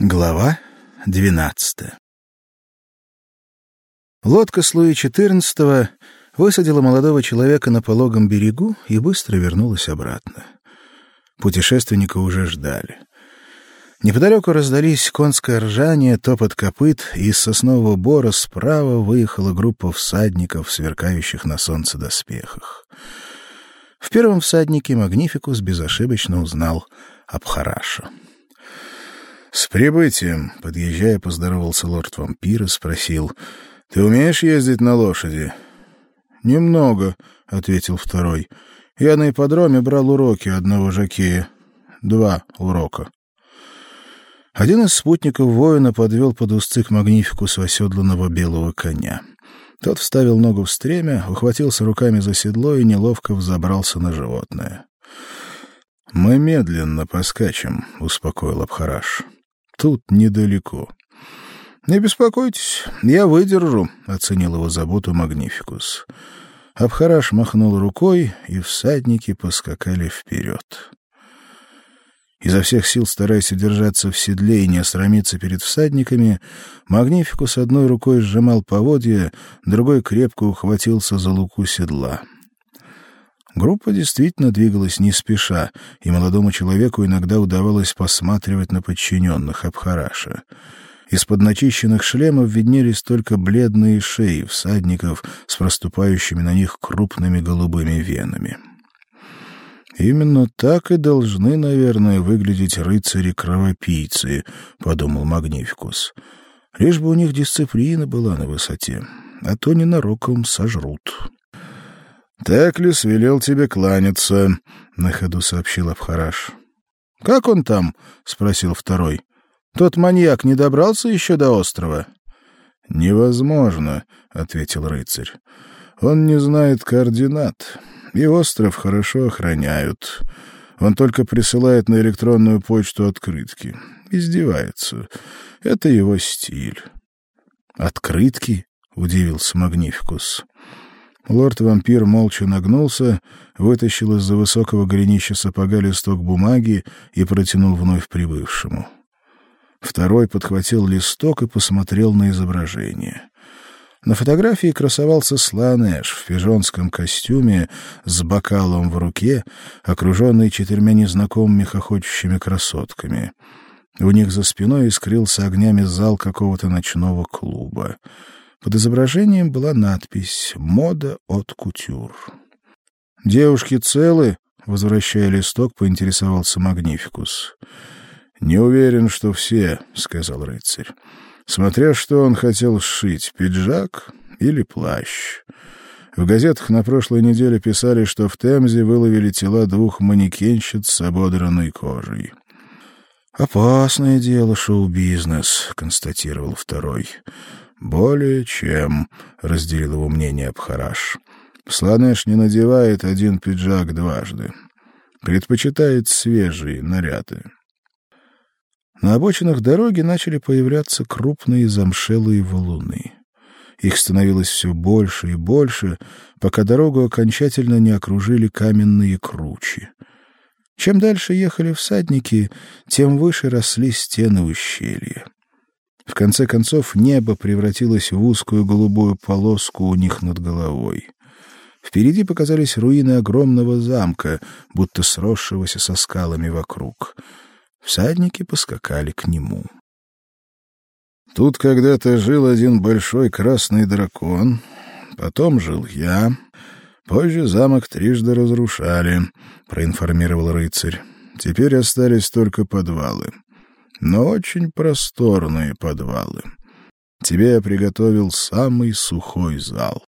Глава двенадцатая. Лодка с Луи высадила молодого человека на пологом берегу и быстро вернулась обратно. Путешественника уже ждали. Неподалеку раздались конское ржание, топот копыт, и из соснового бора справа выехала группа всадников, сверкающих на солнце доспехах. В первом всаднике Магнификус безошибочно узнал Абхараша. «С прибытием!» — подъезжая, поздоровался лорд-вампир и спросил. «Ты умеешь ездить на лошади?» «Немного», — ответил второй. «Я на ипподроме брал уроки одного жокея. Два урока». Один из спутников воина подвел под узцы к магнификусу оседланного белого коня. Тот вставил ногу в стремя, ухватился руками за седло и неловко взобрался на животное. «Мы медленно поскачем», — успокоил Абхараш. Тут недалеко. Не беспокойтесь, я выдержу, оценил его заботу Магнификус. Абхараш махнул рукой, и всадники поскакали вперед. Изо всех сил стараясь удержаться в седле и не осрамиться перед всадниками, Магнификус одной рукой сжимал поводья, другой крепко ухватился за луку седла. Группа действительно двигалась не спеша, и молодому человеку иногда удавалось посматривать на подчиненных Абхараша. Из-под начищенных шлемов виднелись только бледные шеи всадников с проступающими на них крупными голубыми венами. Именно так и должны, наверное, выглядеть рыцари-кровопийцы, подумал Магнификус. Лишь бы у них дисциплина была на высоте, а то ненароком сожрут. Теклис велел тебе кланяться, на ходу сообщил Абхараш. Как он там? спросил второй. Тот маньяк не добрался еще до острова. Невозможно, ответил рыцарь. Он не знает координат, и остров хорошо охраняют. Он только присылает на электронную почту открытки. Издевается. Это его стиль. Открытки? удивился Магнификус. Лорд-вампир молча нагнулся, вытащил из-за высокого голенища сапога листок бумаги и протянул вновь прибывшему. Второй подхватил листок и посмотрел на изображение. На фотографии красовался Сланеш в пижонском костюме с бокалом в руке, окруженный четырьмя незнакомыми хохочущими красотками. У них за спиной искрился огнями зал какого-то ночного клуба. Под изображением была надпись «Мода от кутюр». «Девушки целы?» — возвращая листок, поинтересовался Магнификус. «Не уверен, что все», — сказал рыцарь. «Смотря что он хотел сшить, пиджак или плащ». В газетах на прошлой неделе писали, что в Темзе выловили тела двух манекенщиц с ободранной кожей. «Опасное дело шоу-бизнес», — констатировал второй. Более чем, разделил его мнение Абхараш. Сланеш не надевает один пиджак дважды. Предпочитает свежие наряды. На обочинах дороги начали появляться крупные замшелые валуны. Их становилось все больше и больше, пока дорогу окончательно не окружили каменные кручи. Чем дальше ехали всадники, тем выше росли стены ущелья. В конце концов небо превратилось в узкую голубую полоску у них над головой. Впереди показались руины огромного замка, будто сросшегося со скалами вокруг. Всадники поскакали к нему. Тут когда-то жил один большой красный дракон, потом жил я. Позже замок трижды разрушали, проинформировал рыцарь. Теперь остались только подвалы но очень просторные подвалы. Тебе я приготовил самый сухой зал.